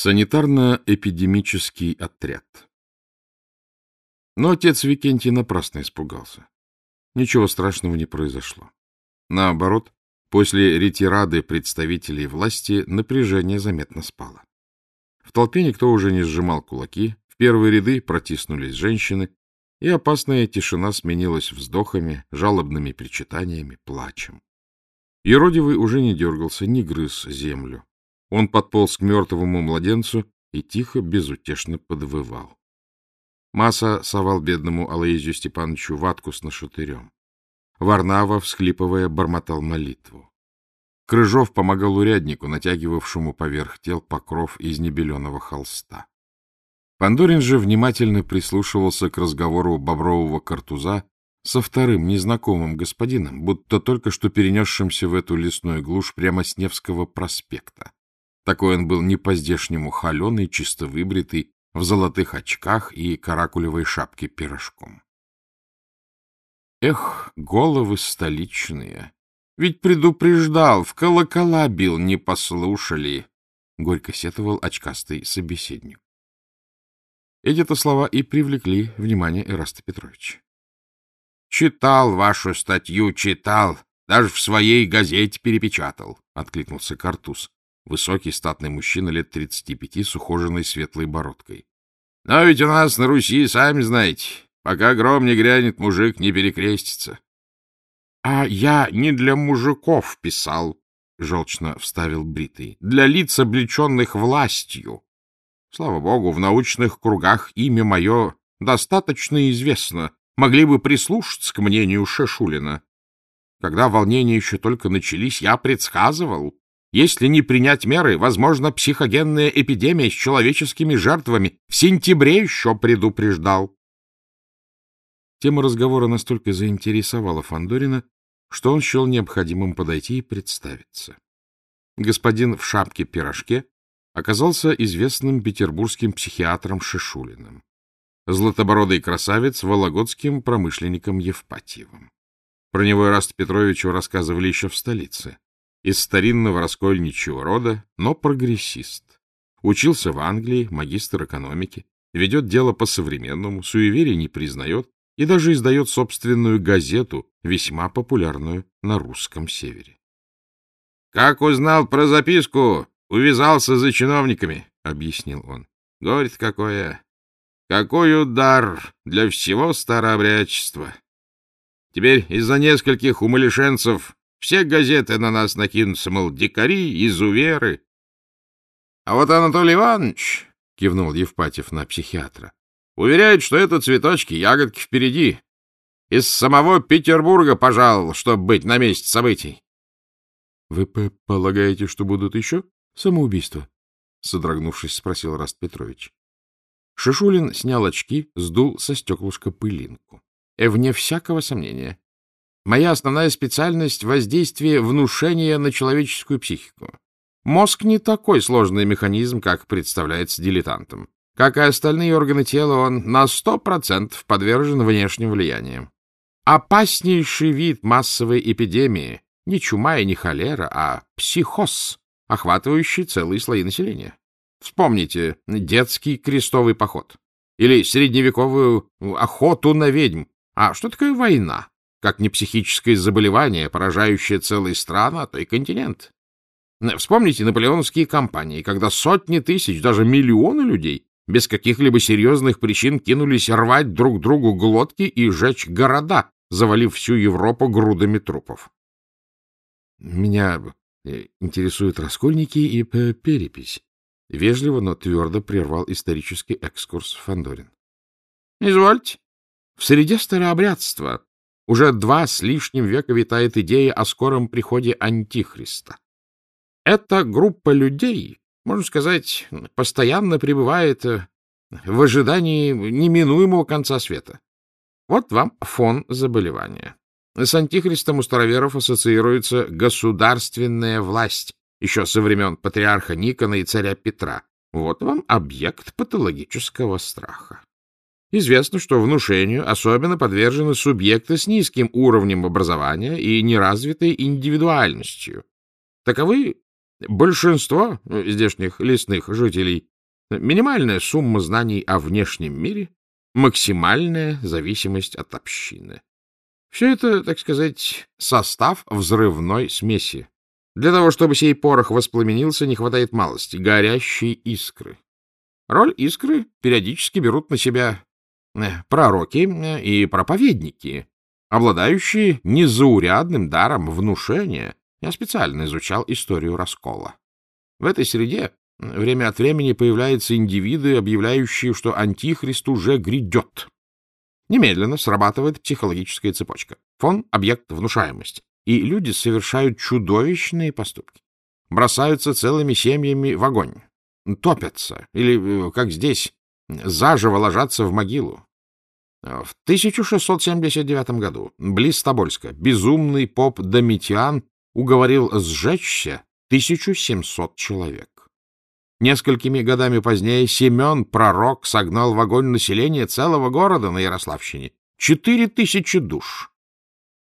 Санитарно-эпидемический отряд Но отец Викентий напрасно испугался. Ничего страшного не произошло. Наоборот, после ретирады представителей власти напряжение заметно спало. В толпе никто уже не сжимал кулаки, в первые ряды протиснулись женщины, и опасная тишина сменилась вздохами, жалобными причитаниями, плачем. Еродивый уже не дергался, не грыз землю. Он подполз к мертвому младенцу и тихо, безутешно подвывал. Маса совал бедному Алоизию Степановичу ватку с нашатырем. Варнава, всхлипывая, бормотал молитву. Крыжов помогал уряднику, натягивавшему поверх тел покров из небеленого холста. Пандорин же внимательно прислушивался к разговору бобрового картуза со вторым незнакомым господином, будто только что перенесшимся в эту лесную глушь прямо с Невского проспекта. Такой он был не по-здешнему холеный, чисто выбритый, в золотых очках и каракулевой шапке пирожком. Эх, головы столичные! Ведь предупреждал, в колокола бил, не послушали! — горько сетовал очкастый собеседник. Эти-то слова и привлекли внимание Эраста Петровича. — Читал вашу статью, читал, даже в своей газете перепечатал, — откликнулся Картуз, высокий статный мужчина лет тридцати пяти с ухоженной светлой бородкой. — Но ведь у нас на Руси, сами знаете, пока гром не грянет, мужик не перекрестится. — А я не для мужиков писал, — желчно вставил Бритый, — для лиц, облеченных властью. Слава богу, в научных кругах имя мое достаточно известно, могли бы прислушаться к мнению Шешулина. Когда волнения еще только начались, я предсказывал, если не принять меры, возможно, психогенная эпидемия с человеческими жертвами. В сентябре еще предупреждал. Тема разговора настолько заинтересовала Фандорина, что он счел необходимым подойти и представиться. Господин в шапке-пирожке оказался известным петербургским психиатром Шишулиным, златобородый красавец вологодским промышленником Евпатьевым. Про него Ираст Петровичу рассказывали еще в столице. Из старинного раскольничьего рода, но прогрессист. Учился в Англии, магистр экономики, ведет дело по-современному, суеверий не признает и даже издает собственную газету, весьма популярную на русском севере. — Как узнал про записку, Увязался за чиновниками, — объяснил он. Горе какое! Какой удар для всего старообрядчества! Теперь из-за нескольких умалишенцев все газеты на нас накинутся, мол, дикари, изуверы. А вот Анатолий Иванович, — кивнул Евпатьев на психиатра, — уверяет, что это цветочки, ягодки впереди. Из самого Петербурга пожаловал, чтобы быть на месте событий. — Вы полагаете, что будут еще? Самоубийство, — содрогнувшись, спросил Раст Петрович. Шишулин снял очки, сдул со стеклышка пылинку. Э, вне всякого сомнения. Моя основная специальность — воздействие внушения на человеческую психику. Мозг не такой сложный механизм, как представляется дилетантом. Как и остальные органы тела, он на сто процентов подвержен внешним влияниям. Опаснейший вид массовой эпидемии — не чума и не холера, а психоз, охватывающий целые слои населения. Вспомните детский крестовый поход или средневековую охоту на ведьм. А что такое война? Как не психическое заболевание, поражающее целые страны, а то и континент. Вспомните наполеоновские кампании, когда сотни тысяч, даже миллионы людей без каких-либо серьезных причин кинулись рвать друг другу глотки и сжечь города, завалив всю Европу грудами трупов. Меня Э, интересуют раскольники и перепись. Вежливо, но твердо прервал исторический экскурс Фандорин. Извольте. В среде старообрядства уже два с лишним века витает идея о скором приходе Антихриста. Эта группа людей, можно сказать, постоянно пребывает э, в ожидании неминуемого конца света. Вот вам фон заболевания. С антихристом у староверов ассоциируется государственная власть, еще со времен патриарха Никона и царя Петра. Вот вам объект патологического страха. Известно, что внушению особенно подвержены субъекты с низким уровнем образования и неразвитой индивидуальностью. Таковы Большинство здешних лесных жителей — минимальная сумма знаний о внешнем мире, максимальная зависимость от общины. Все это, так сказать, состав взрывной смеси. Для того, чтобы сей порох воспламенился, не хватает малости — горящей искры. Роль искры периодически берут на себя э, пророки э, и проповедники, обладающие незаурядным даром внушения. Я специально изучал историю раскола. В этой среде время от времени появляются индивиды, объявляющие, что антихрист уже грядет. Немедленно срабатывает психологическая цепочка. Фон — объект внушаемости. И люди совершают чудовищные поступки. Бросаются целыми семьями в огонь. Топятся. Или, э, как здесь, заживо ложатся в могилу. В 1679 году, близ Тобольска, безумный поп Домитиан уговорил сжечься 1700 человек. Несколькими годами позднее Семен, пророк, согнал в огонь население целого города на Ярославщине. Четыре тысячи душ.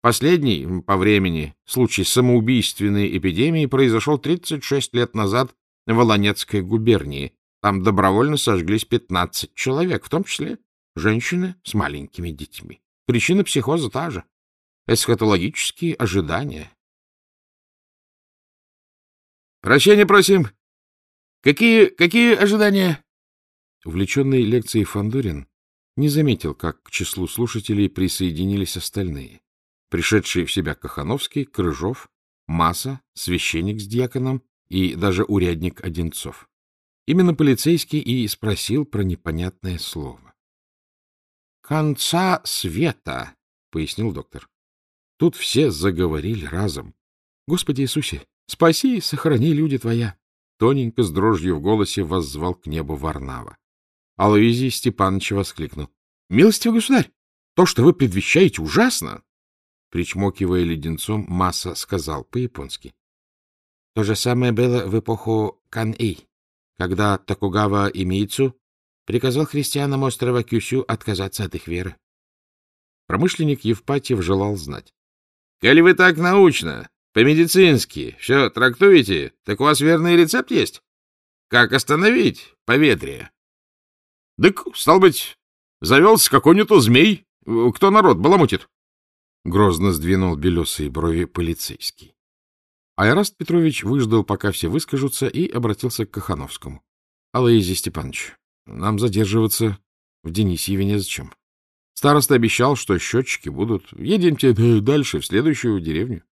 Последний, по времени, случай самоубийственной эпидемии произошел 36 лет назад в Волонецкой губернии. Там добровольно сожглись 15 человек, в том числе женщины с маленькими детьми. Причина психоза та же. Эсхатологические ожидания. «Прощения просим!» Какие, какие ожидания? Увлеченный лекцией Фандорин не заметил, как к числу слушателей присоединились остальные. Пришедшие в себя Кахановский, Крыжов, Маса, священник с дьяконом и даже урядник Одинцов. Именно полицейский и спросил про непонятное слово. — Конца света, — пояснил доктор. Тут все заговорили разом. — Господи Иисусе, спаси и сохрани люди Твоя тоненько с дрожью в голосе воззвал к небу Варнава. Алоизий Степанович воскликнул. — Милостивый государь, то, что вы предвещаете, ужасно! Причмокивая леденцом, Масса сказал по-японски. — То же самое было в эпоху Кан-И, когда Токугава Имийцу приказал христианам острова Кюсю отказаться от их веры. Промышленник Евпатьев желал знать. — Коли вы так научно, по-медицински все трактуете, так у вас верный рецепт есть? Как остановить поветрие? — Так, стал быть, завелся какой-нибудь змей. Кто народ баламутит? Грозно сдвинул белесые брови полицейский. Айраст Петрович выждал, пока все выскажутся, и обратился к Кахановскому. — Алоизий Степанович, нам задерживаться в Денисьеве незачем. Староста обещал, что счетчики будут. Едемте дальше, в следующую деревню.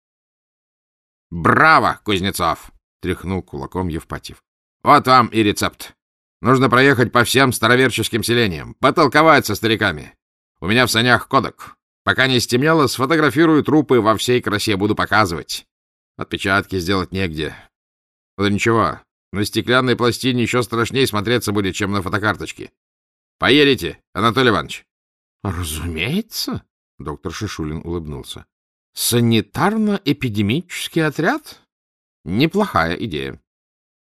— Браво, Кузнецов! — тряхнул кулаком Евпатьев. — Вот вам и рецепт. Нужно проехать по всем староверческим селениям, потолковать со стариками. У меня в санях кодек. Пока не стемнело, сфотографирую трупы во всей красе, буду показывать. Отпечатки сделать негде. Да ничего, на стеклянной пластине еще страшнее смотреться будет, чем на фотокарточке. Поедете, Анатолий Иванович? — Разумеется, — доктор Шишулин улыбнулся. Санитарно-эпидемический отряд? Неплохая идея.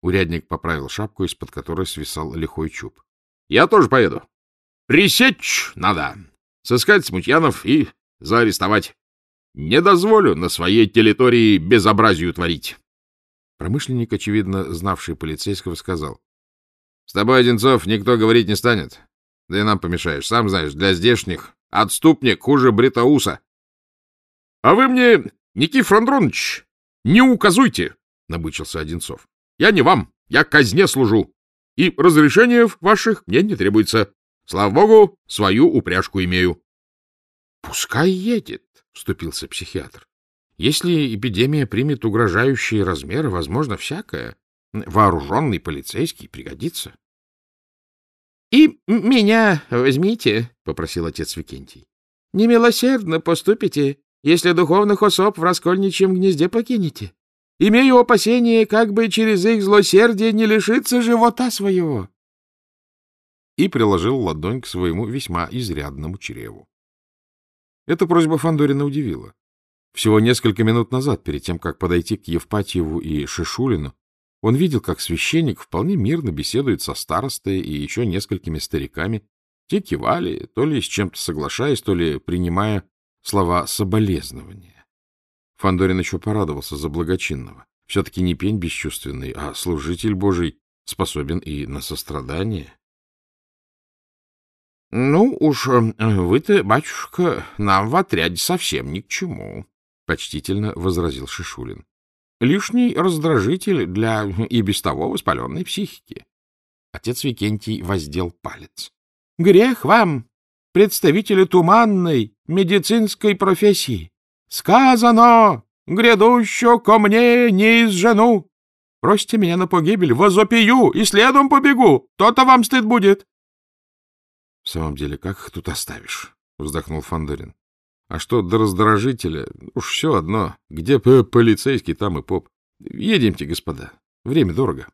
Урядник поправил шапку, из-под которой свисал лихой чуб. — Я тоже поеду. Пресечь надо. Сыскать смутьянов и заарестовать. Не дозволю на своей территории безобразию творить. Промышленник, очевидно, знавший полицейского, сказал. — С тобой, Одинцов, никто говорить не станет. Да и нам помешаешь. Сам знаешь, для здешних отступник хуже Бритауса. — А вы мне, Никифор Андронович, не указуйте, — набычился Одинцов. — Я не вам, я казне служу, и разрешения ваших мне не требуется. Слава богу, свою упряжку имею. — Пускай едет, — вступился психиатр. — Если эпидемия примет угрожающие размеры, возможно, всякое. Вооруженный полицейский пригодится. — И меня возьмите, — попросил отец Викентий. — Немилосердно поступите, если духовных особ в раскольничьем гнезде покинете. Имею опасение, как бы через их злосердие не лишиться живота своего. И приложил ладонь к своему весьма изрядному чреву. Эта просьба Фандорина удивила. Всего несколько минут назад, перед тем, как подойти к Евпатьеву и Шишулину, он видел, как священник вполне мирно беседует со старостой и еще несколькими стариками. Те кивали, то ли с чем-то соглашаясь, то ли принимая слова соболезнования. Фандорин еще порадовался за благочинного. Все-таки не пень бесчувственный, а служитель Божий способен и на сострадание. — Ну уж э, вы-то, батюшка, нам в отряде совсем ни к чему, — почтительно возразил Шишулин. — Лишний раздражитель для и без того воспаленной психики. Отец Викентий воздел палец. — Грех вам, представителю туманной медицинской профессии! Сказано, грядущего ко мне не из жену! Просите меня на погибель, возопию и следом побегу, то-то вам стыд будет. — В самом деле, как их тут оставишь? — вздохнул Фандорин. А что до раздражителя, уж все одно. Где полицейский, там и поп. Едемте, господа. Время дорого.